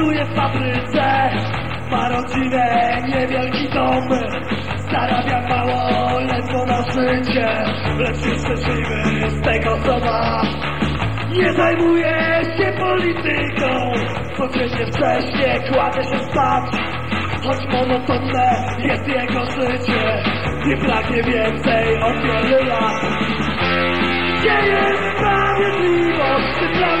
pracuje w fabryce. Ma rodzinę, niewielki dom. Zarabia mało, ledwo na życie Lecz jest szczęśliwy z tego co ma. Nie zajmuje się polityką. Codziennie wcześnie kładzie się spać. Choć monotonne jest jego życie. Nie pragnie więcej od wielu lat. Gdzie jest sprawiedliwość czy kraju?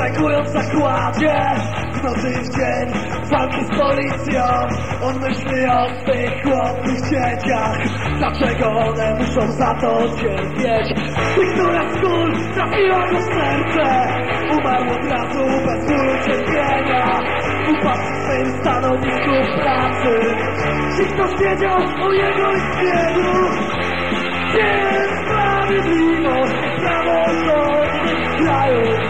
strajkują w zakładzie. W nocy w dzień walki z policją. On myśli o swych chłopnych dzieciach. Dlaczego one muszą za to cierpieć? I która z kul trafiła w serce. Umarł od razu bez bólu cierpienia. Upadł w swym stanowisku pracy. Czy ktoś wiedział o jego istnieniu? Gdzie jest sprawiedliwość praworządność w kraju?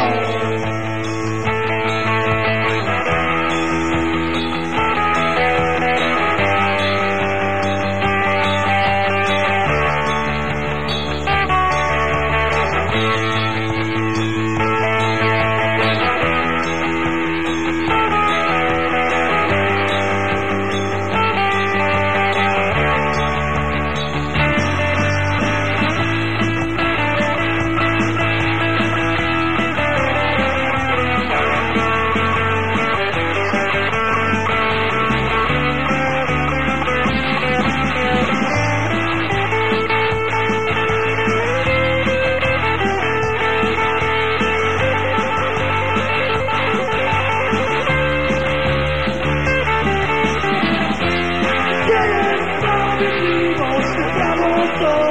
Oh.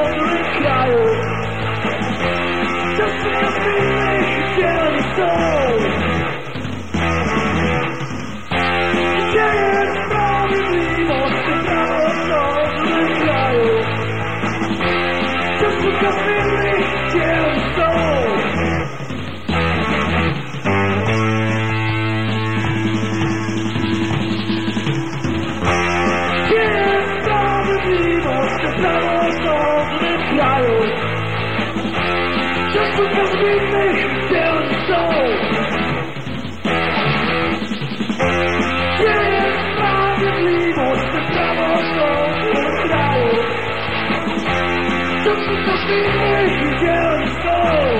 Just because we make down soul. Yeah, the. Just because we may down soul.